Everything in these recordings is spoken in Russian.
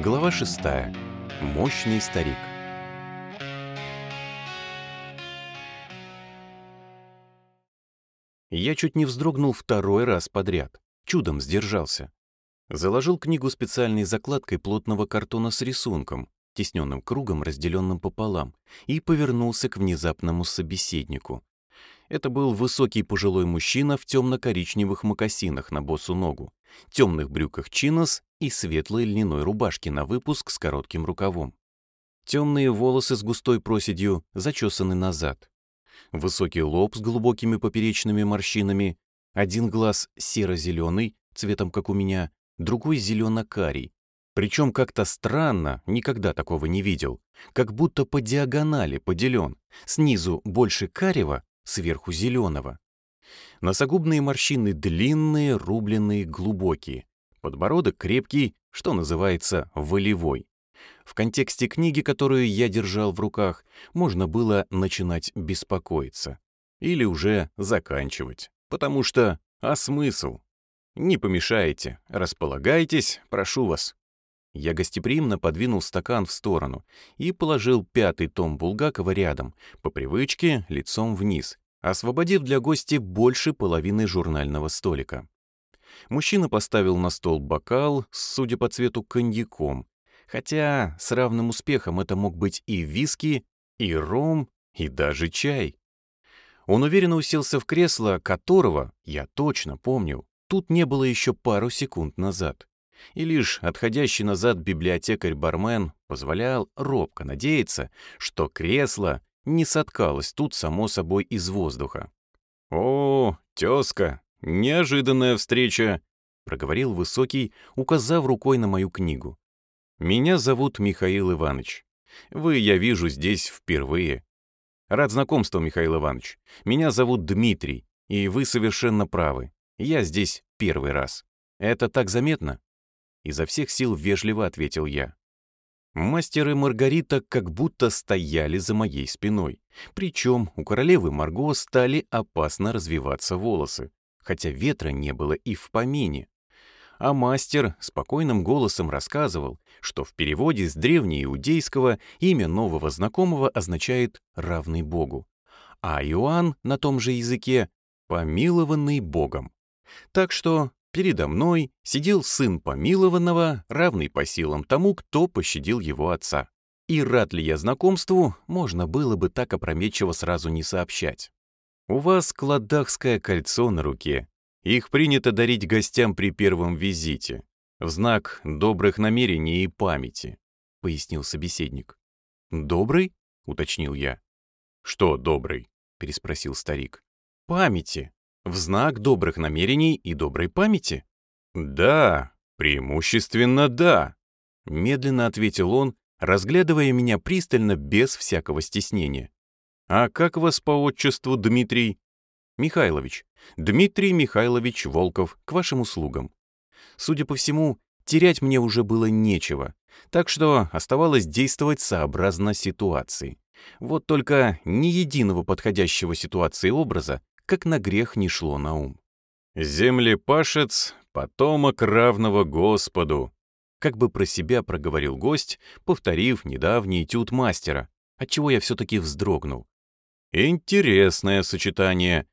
Глава 6. Мощный старик. Я чуть не вздрогнул второй раз подряд. Чудом сдержался. Заложил книгу специальной закладкой плотного картона с рисунком, тесненным кругом, разделенным пополам, и повернулся к внезапному собеседнику. Это был высокий пожилой мужчина в темно-коричневых мокасинах на босу ногу, темных брюках чинос и светлой льняной рубашке на выпуск с коротким рукавом. Темные волосы с густой проседью зачесаны назад. Высокий лоб с глубокими поперечными морщинами, один глаз серо-зеленый, цветом как у меня, другой зелено-карий. Причем как-то странно, никогда такого не видел, как будто по диагонали поделен, снизу больше карего, сверху зеленого. Носогубные морщины длинные, рубленные, глубокие. Подбородок крепкий, что называется, волевой. В контексте книги, которую я держал в руках, можно было начинать беспокоиться. Или уже заканчивать. Потому что... А смысл? Не помешаете. Располагайтесь, прошу вас. Я гостеприимно подвинул стакан в сторону и положил пятый том Булгакова рядом, по привычке, лицом вниз, освободив для гостя больше половины журнального столика. Мужчина поставил на стол бокал, судя по цвету, коньяком, хотя с равным успехом это мог быть и виски, и ром, и даже чай. Он уверенно уселся в кресло, которого, я точно помнил, тут не было еще пару секунд назад. И лишь отходящий назад библиотекарь-бармен позволял робко надеяться, что кресло не соткалось тут само собой из воздуха. «О, тезка, неожиданная встреча!» — проговорил Высокий, указав рукой на мою книгу. «Меня зовут Михаил Иванович. Вы, я вижу, здесь впервые. Рад знакомству, Михаил Иванович. Меня зовут Дмитрий, и вы совершенно правы. Я здесь первый раз. Это так заметно?» Изо всех сил вежливо ответил я. Мастер и Маргарита как будто стояли за моей спиной. Причем у королевы Марго стали опасно развиваться волосы, хотя ветра не было и в помине. А мастер спокойным голосом рассказывал, что в переводе с древнеиудейского имя нового знакомого означает «равный Богу», а Иоанн на том же языке «помилованный Богом». Так что Передо мной сидел сын помилованного, равный по силам тому, кто пощадил его отца. И рад ли я знакомству, можно было бы так опрометчиво сразу не сообщать. У вас кладахское кольцо на руке. Их принято дарить гостям при первом визите, в знак добрых намерений и памяти, — пояснил собеседник. «Добрый?» — уточнил я. «Что добрый?» — переспросил старик. «Памяти», в знак добрых намерений и доброй памяти? Да, преимущественно да, медленно ответил он, разглядывая меня пристально без всякого стеснения. А как вас по отчеству, Дмитрий? Михайлович. Дмитрий Михайлович Волков, к вашим услугам. Судя по всему, терять мне уже было нечего, так что оставалось действовать сообразно ситуации. Вот только ни единого подходящего ситуации образа как на грех не шло на ум. «Землепашец, потомок равного Господу», как бы про себя проговорил гость, повторив недавний этюд мастера, отчего я все-таки вздрогнул. «Интересное сочетание.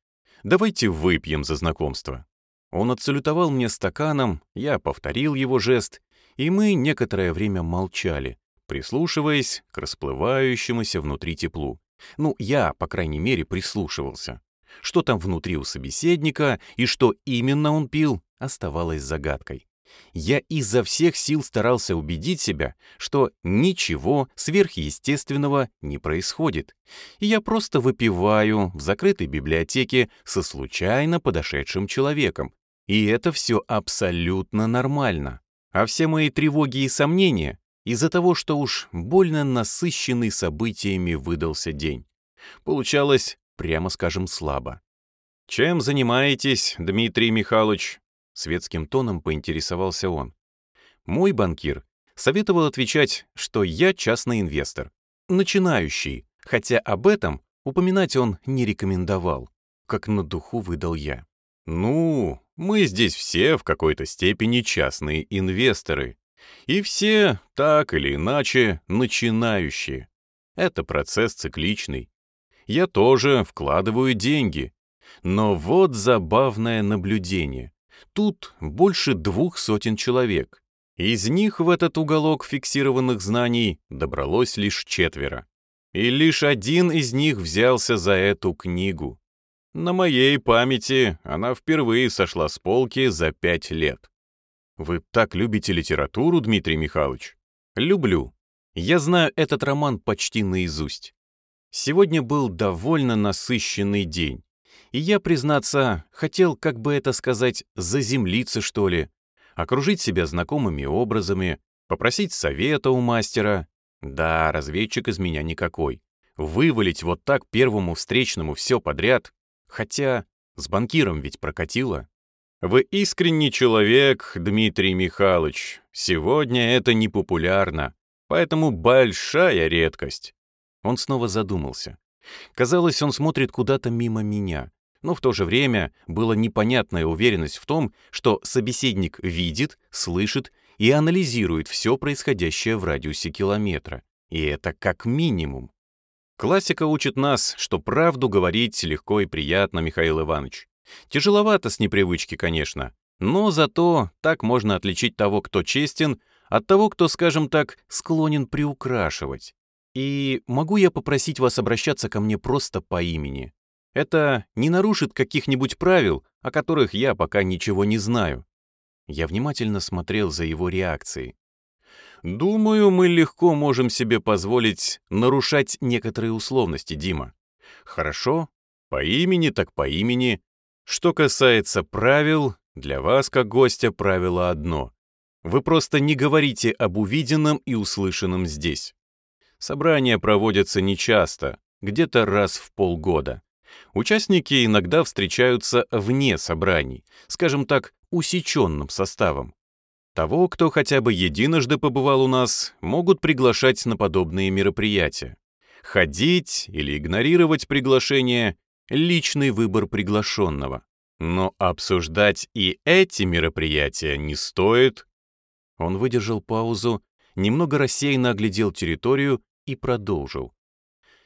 Давайте выпьем за знакомство». Он отсалютовал мне стаканом, я повторил его жест, и мы некоторое время молчали, прислушиваясь к расплывающемуся внутри теплу. Ну, я, по крайней мере, прислушивался. Что там внутри у собеседника и что именно он пил, оставалось загадкой. Я изо всех сил старался убедить себя, что ничего сверхъестественного не происходит. И я просто выпиваю в закрытой библиотеке со случайно подошедшим человеком. И это все абсолютно нормально. А все мои тревоги и сомнения из-за того, что уж больно насыщенный событиями выдался день. Получалось прямо скажем, слабо. «Чем занимаетесь, Дмитрий Михайлович?» Светским тоном поинтересовался он. Мой банкир советовал отвечать, что я частный инвестор. Начинающий, хотя об этом упоминать он не рекомендовал. Как на духу выдал я. «Ну, мы здесь все в какой-то степени частные инвесторы. И все, так или иначе, начинающие. Это процесс цикличный. Я тоже вкладываю деньги. Но вот забавное наблюдение. Тут больше двух сотен человек. Из них в этот уголок фиксированных знаний добралось лишь четверо. И лишь один из них взялся за эту книгу. На моей памяти она впервые сошла с полки за пять лет. Вы так любите литературу, Дмитрий Михайлович? Люблю. Я знаю этот роман почти наизусть. Сегодня был довольно насыщенный день. И я, признаться, хотел, как бы это сказать, заземлиться, что ли, окружить себя знакомыми образами, попросить совета у мастера. Да, разведчик из меня никакой. Вывалить вот так первому встречному все подряд, хотя с банкиром ведь прокатило. Вы искренний человек, Дмитрий Михайлович. Сегодня это не популярно, поэтому большая редкость. Он снова задумался. Казалось, он смотрит куда-то мимо меня, но в то же время была непонятная уверенность в том, что собеседник видит, слышит и анализирует все происходящее в радиусе километра. И это как минимум. Классика учит нас, что правду говорить легко и приятно, Михаил Иванович. Тяжеловато с непривычки, конечно, но зато так можно отличить того, кто честен, от того, кто, скажем так, склонен приукрашивать. И могу я попросить вас обращаться ко мне просто по имени? Это не нарушит каких-нибудь правил, о которых я пока ничего не знаю. Я внимательно смотрел за его реакцией. Думаю, мы легко можем себе позволить нарушать некоторые условности, Дима. Хорошо, по имени так по имени. Что касается правил, для вас, как гостя, правило одно. Вы просто не говорите об увиденном и услышанном здесь. Собрания проводятся нечасто, где-то раз в полгода. Участники иногда встречаются вне собраний, скажем так, усеченным составом. Того, кто хотя бы единожды побывал у нас, могут приглашать на подобные мероприятия. Ходить или игнорировать приглашение — личный выбор приглашенного. Но обсуждать и эти мероприятия не стоит. Он выдержал паузу, немного рассеянно оглядел территорию и продолжил.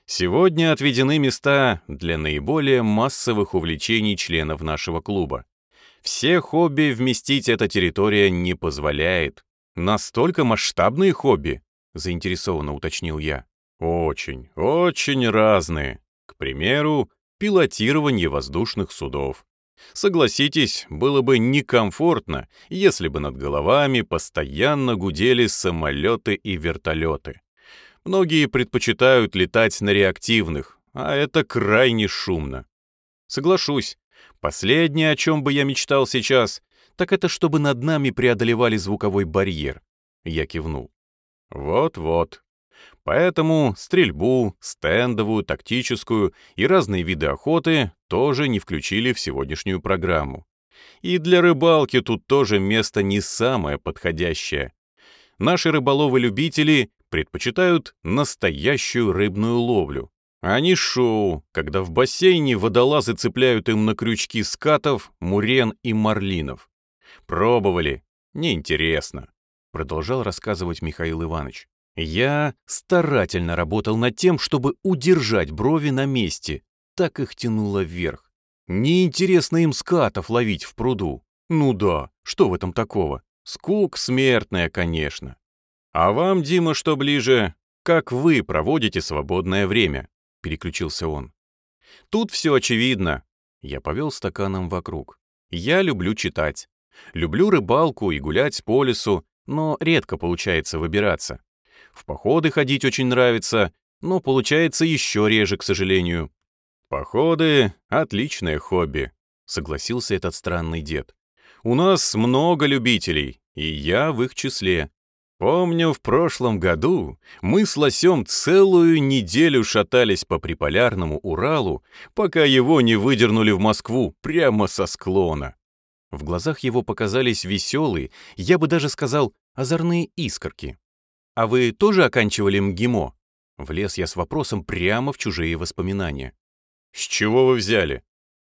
Сегодня отведены места для наиболее массовых увлечений членов нашего клуба. Все хобби вместить эта территория не позволяет. Настолько масштабные хобби, заинтересованно уточнил я. Очень, очень разные. К примеру, пилотирование воздушных судов. Согласитесь, было бы некомфортно, если бы над головами постоянно гудели самолеты и вертолеты. Многие предпочитают летать на реактивных, а это крайне шумно. Соглашусь, последнее, о чем бы я мечтал сейчас, так это чтобы над нами преодолевали звуковой барьер. Я кивнул. Вот-вот. Поэтому стрельбу, стендовую, тактическую и разные виды охоты тоже не включили в сегодняшнюю программу. И для рыбалки тут тоже место не самое подходящее. Наши рыболовы-любители предпочитают настоящую рыбную ловлю, не шоу, когда в бассейне водолазы цепляют им на крючки скатов, мурен и марлинов. Пробовали. Неинтересно. Продолжал рассказывать Михаил Иванович. Я старательно работал над тем, чтобы удержать брови на месте. Так их тянуло вверх. Неинтересно им скатов ловить в пруду. Ну да, что в этом такого? Скук смертная, конечно. А вам, Дима, что ближе? Как вы проводите свободное время? Переключился он. Тут все очевидно. Я повел стаканом вокруг. Я люблю читать. Люблю рыбалку и гулять по лесу, но редко получается выбираться. В походы ходить очень нравится, но получается еще реже, к сожалению. Походы — отличное хобби, согласился этот странный дед. У нас много любителей, и я в их числе. Помню, в прошлом году мы с Лосем целую неделю шатались по приполярному Уралу, пока его не выдернули в Москву прямо со склона. В глазах его показались веселые, я бы даже сказал, озорные искорки. «А вы тоже оканчивали МГИМО?» Влез я с вопросом прямо в чужие воспоминания. «С чего вы взяли?»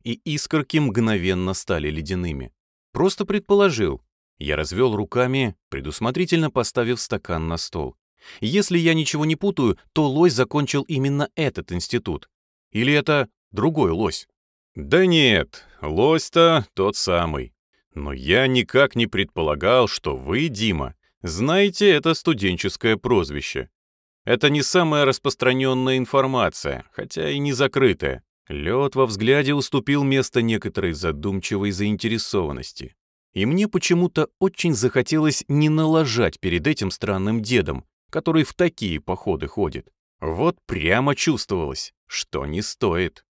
И искорки мгновенно стали ледяными. Просто предположил. Я развел руками, предусмотрительно поставив стакан на стол. Если я ничего не путаю, то лось закончил именно этот институт. Или это другой лось? Да нет, лось-то тот самый. Но я никак не предполагал, что вы, Дима, знаете это студенческое прозвище. Это не самая распространенная информация, хотя и не закрытая. Лед во взгляде уступил место некоторой задумчивой заинтересованности. И мне почему-то очень захотелось не налажать перед этим странным дедом, который в такие походы ходит. Вот прямо чувствовалось, что не стоит.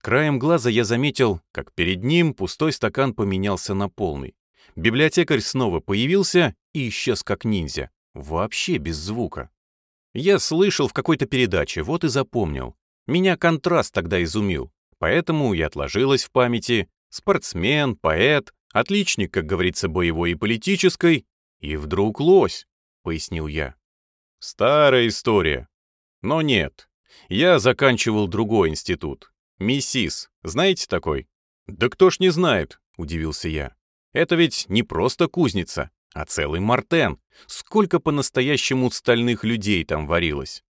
Краем глаза я заметил, как перед ним пустой стакан поменялся на полный. Библиотекарь снова появился и исчез как ниндзя, вообще без звука. Я слышал в какой-то передаче, вот и запомнил. Меня контраст тогда изумил, поэтому и отложилось в памяти. Спортсмен, поэт, отличник, как говорится, боевой и политической, и вдруг лось, пояснил я. Старая история. Но нет, я заканчивал другой институт. МИСИС, знаете такой? Да кто ж не знает, удивился я. Это ведь не просто кузница, а целый мартен. Сколько по-настоящему стальных людей там варилось.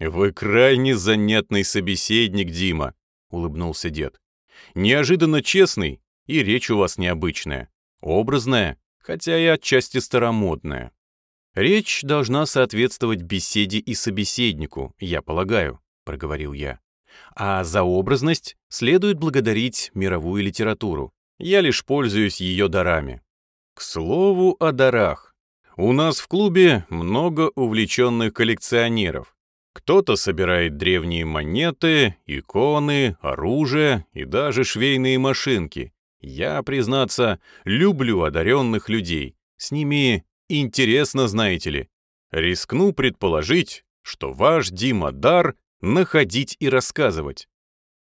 «Вы крайне занятный собеседник, Дима», — улыбнулся дед. «Неожиданно честный, и речь у вас необычная, образная, хотя и отчасти старомодная. «Речь должна соответствовать беседе и собеседнику, я полагаю», — проговорил я. «А за образность следует благодарить мировую литературу. Я лишь пользуюсь ее дарами». К слову о дарах. У нас в клубе много увлеченных коллекционеров. Кто-то собирает древние монеты, иконы, оружие и даже швейные машинки. Я, признаться, люблю одаренных людей. С ними Интересно, знаете ли. Рискну предположить, что ваш Дима дар — находить и рассказывать.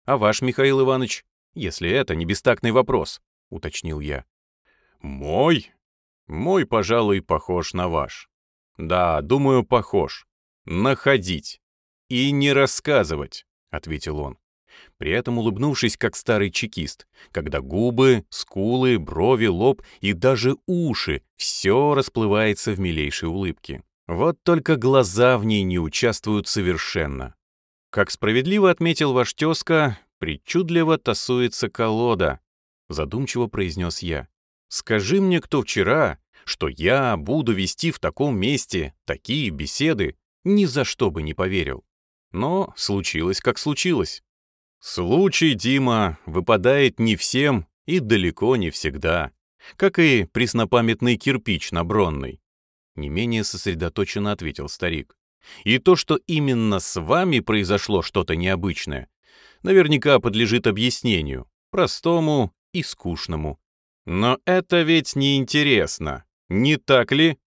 А ваш, Михаил Иванович, если это не бестактный вопрос, — уточнил я. Мой? Мой, пожалуй, похож на ваш. Да, думаю, похож. Находить. И не рассказывать, — ответил он при этом улыбнувшись, как старый чекист, когда губы, скулы, брови, лоб и даже уши — все расплывается в милейшей улыбке. Вот только глаза в ней не участвуют совершенно. Как справедливо отметил ваш тезка, причудливо тасуется колода, задумчиво произнес я. Скажи мне, кто вчера, что я буду вести в таком месте такие беседы, ни за что бы не поверил. Но случилось, как случилось. Случай, Дима, выпадает не всем и далеко не всегда, как и преснопамятный кирпич на Бронной. Не менее сосредоточенно ответил старик. И то, что именно с вами произошло что-то необычное, наверняка подлежит объяснению, простому и скучному. Но это ведь неинтересно, не так ли?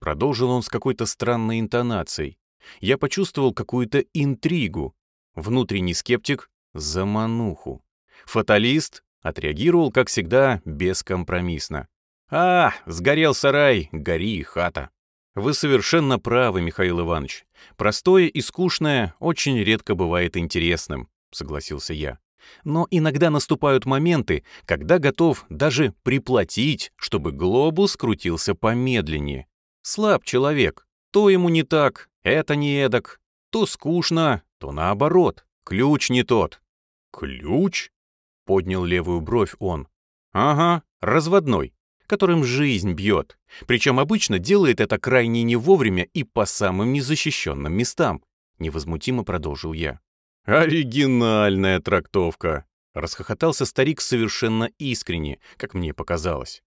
Продолжил он с какой-то странной интонацией. Я почувствовал какую-то интригу. Внутренний скептик Замануху. Фаталист отреагировал, как всегда, бескомпромиссно. «А, сгорел сарай, гори и хата». Вы совершенно правы, Михаил Иванович. Простое и скучное очень редко бывает интересным, согласился я. Но иногда наступают моменты, когда готов даже приплатить, чтобы глобус крутился помедленнее. Слаб человек, то ему не так, это не эдак, то скучно, то наоборот, ключ не тот. «Ключ?» — поднял левую бровь он. «Ага, разводной, которым жизнь бьет. Причем обычно делает это крайне не вовремя и по самым незащищенным местам», — невозмутимо продолжил я. «Оригинальная трактовка», — расхохотался старик совершенно искренне, как мне показалось.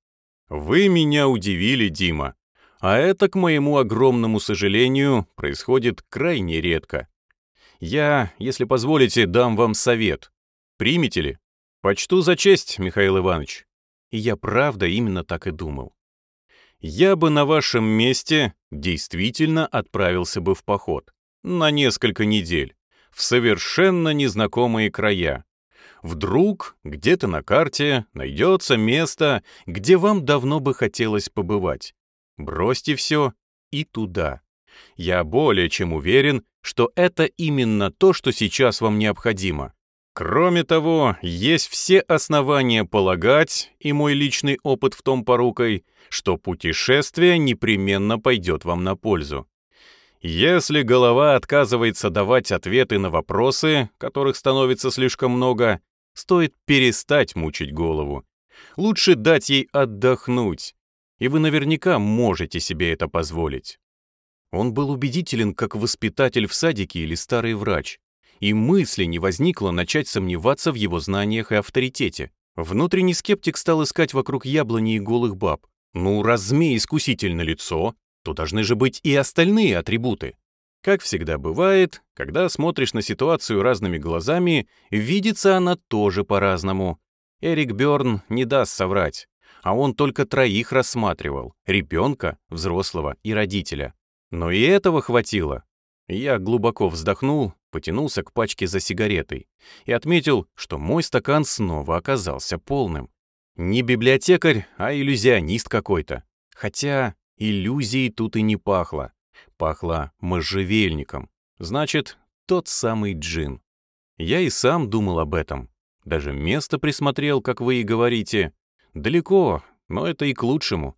«Вы меня удивили, Дима. А это, к моему огромному сожалению, происходит крайне редко. Я, если позволите, дам вам совет. Примете ли? Почту за честь, Михаил Иванович. И я правда именно так и думал. Я бы на вашем месте действительно отправился бы в поход. На несколько недель. В совершенно незнакомые края. Вдруг где-то на карте найдется место, где вам давно бы хотелось побывать. Бросьте все и туда. Я более чем уверен, что это именно то, что сейчас вам необходимо. Кроме того, есть все основания полагать, и мой личный опыт в том порукой, что путешествие непременно пойдет вам на пользу. Если голова отказывается давать ответы на вопросы, которых становится слишком много, стоит перестать мучить голову. Лучше дать ей отдохнуть, и вы наверняка можете себе это позволить. Он был убедителен, как воспитатель в садике или старый врач и мысли не возникло начать сомневаться в его знаниях и авторитете. Внутренний скептик стал искать вокруг яблони и голых баб. Ну, раз змей искуситель на лицо, то должны же быть и остальные атрибуты. Как всегда бывает, когда смотришь на ситуацию разными глазами, видится она тоже по-разному. Эрик Бёрн не даст соврать, а он только троих рассматривал — ребенка, взрослого и родителя. Но и этого хватило. Я глубоко вздохнул потянулся к пачке за сигаретой и отметил, что мой стакан снова оказался полным. Не библиотекарь, а иллюзионист какой-то. Хотя иллюзией тут и не пахло. Пахло можжевельником. Значит, тот самый джин. Я и сам думал об этом. Даже место присмотрел, как вы и говорите. Далеко, но это и к лучшему.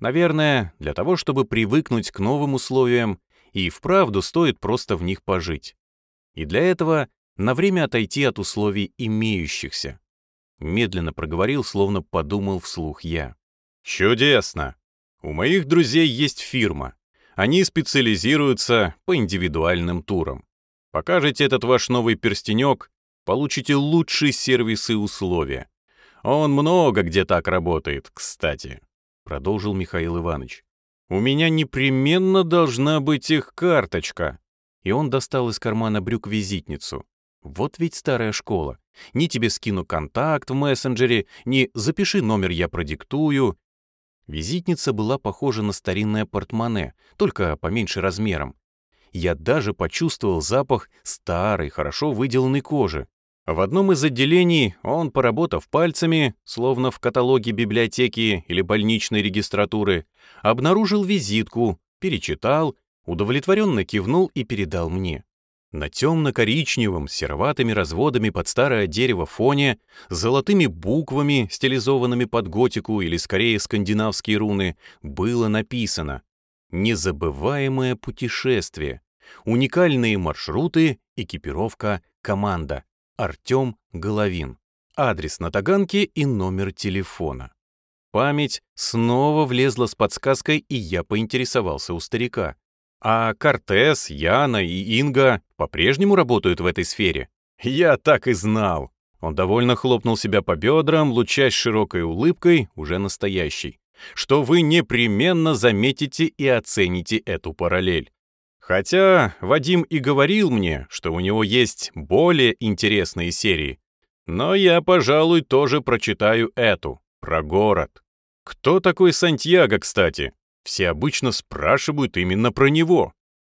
Наверное, для того, чтобы привыкнуть к новым условиям, и вправду стоит просто в них пожить и для этого на время отойти от условий имеющихся. Медленно проговорил, словно подумал вслух я. «Чудесно! У моих друзей есть фирма. Они специализируются по индивидуальным турам. Покажете этот ваш новый перстенек, получите лучшие сервисы и условия. Он много где так работает, кстати», — продолжил Михаил Иванович. «У меня непременно должна быть их карточка и он достал из кармана брюк визитницу. Вот ведь старая школа. Ни тебе скину контакт в мессенджере, ни запиши номер я продиктую. Визитница была похожа на старинное портмоне, только поменьше размером. Я даже почувствовал запах старой, хорошо выделанной кожи. В одном из отделений он, поработав пальцами, словно в каталоге библиотеки или больничной регистратуры, обнаружил визитку, перечитал удовлетворенно кивнул и передал мне. На темно-коричневом, сероватыми разводами под старое дерево фоне, золотыми буквами, стилизованными под готику или скорее скандинавские руны, было написано «Незабываемое путешествие», уникальные маршруты, экипировка, команда, Артем Головин, адрес на Таганке и номер телефона. Память снова влезла с подсказкой, и я поинтересовался у старика. А Кортес, Яна и Инга по-прежнему работают в этой сфере? Я так и знал. Он довольно хлопнул себя по бедрам, лучась широкой улыбкой, уже настоящей, что вы непременно заметите и оцените эту параллель. Хотя Вадим и говорил мне, что у него есть более интересные серии. Но я, пожалуй, тоже прочитаю эту, про город. Кто такой Сантьяго, кстати? Все обычно спрашивают именно про него.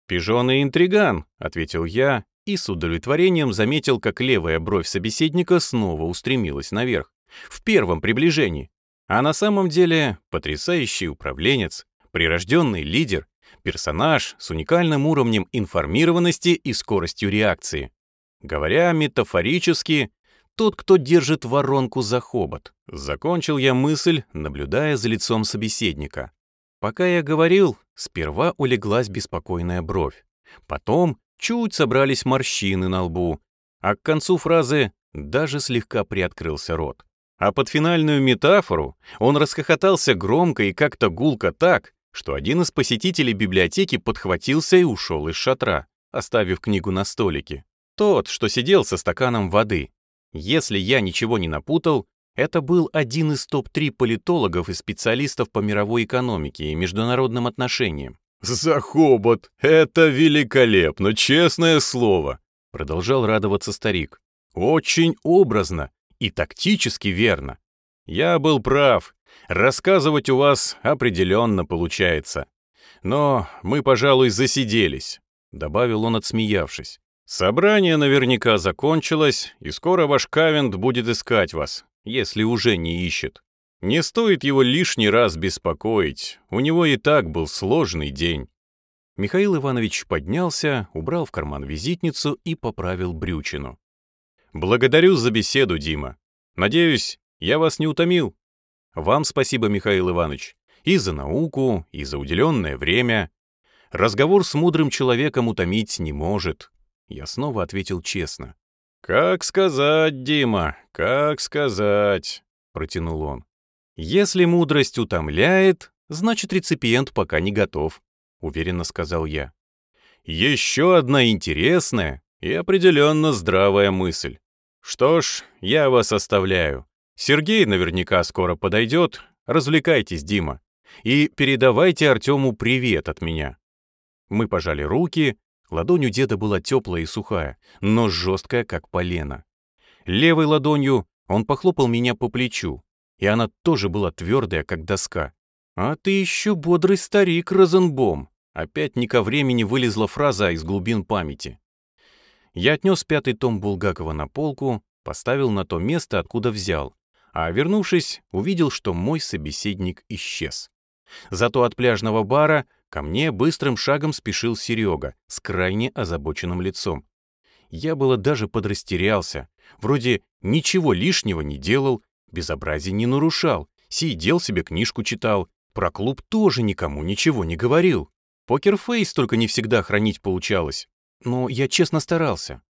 «Пижон и интриган», — ответил я, и с удовлетворением заметил, как левая бровь собеседника снова устремилась наверх, в первом приближении. А на самом деле потрясающий управленец, прирожденный лидер, персонаж с уникальным уровнем информированности и скоростью реакции. Говоря метафорически, тот, кто держит воронку за хобот. Закончил я мысль, наблюдая за лицом собеседника. Пока я говорил, сперва улеглась беспокойная бровь. Потом чуть собрались морщины на лбу, а к концу фразы даже слегка приоткрылся рот. А под финальную метафору он расхохотался громко и как-то гулко так, что один из посетителей библиотеки подхватился и ушел из шатра, оставив книгу на столике. Тот, что сидел со стаканом воды. Если я ничего не напутал, это был один из топ-3 политологов и специалистов по мировой экономике и международным отношениям. «За хобот! Это великолепно, честное слово!» Продолжал радоваться старик. «Очень образно и тактически верно. Я был прав. Рассказывать у вас определенно получается. Но мы, пожалуй, засиделись», — добавил он, отсмеявшись. «Собрание наверняка закончилось, и скоро ваш Кавент будет искать вас если уже не ищет. Не стоит его лишний раз беспокоить, у него и так был сложный день. Михаил Иванович поднялся, убрал в карман визитницу и поправил брючину. Благодарю за беседу, Дима. Надеюсь, я вас не утомил. Вам спасибо, Михаил Иванович, и за науку, и за уделенное время. Разговор с мудрым человеком утомить не может. Я снова ответил честно. «Как сказать, Дима, как сказать?» — протянул он. «Если мудрость утомляет, значит, реципиент пока не готов», — уверенно сказал я. «Еще одна интересная и определенно здравая мысль. Что ж, я вас оставляю. Сергей наверняка скоро подойдет. Развлекайтесь, Дима. И передавайте Артему привет от меня». Мы пожали руки, ладонь у деда была теплая и сухая, но жесткая, как полено. Левой ладонью он похлопал меня по плечу, и она тоже была твердая, как доска. «А ты еще бодрый старик, Розенбом!» Опять не ко времени вылезла фраза из глубин памяти. Я отнес пятый том Булгакова на полку, поставил на то место, откуда взял, а, вернувшись, увидел, что мой собеседник исчез. Зато от пляжного бара ко мне быстрым шагом спешил Серега с крайне озабоченным лицом. Я было даже подрастерялся. Вроде ничего лишнего не делал, безобразие не нарушал, сидел себе книжку читал, про клуб тоже никому ничего не говорил. Покерфейс только не всегда хранить получалось. Но я честно старался.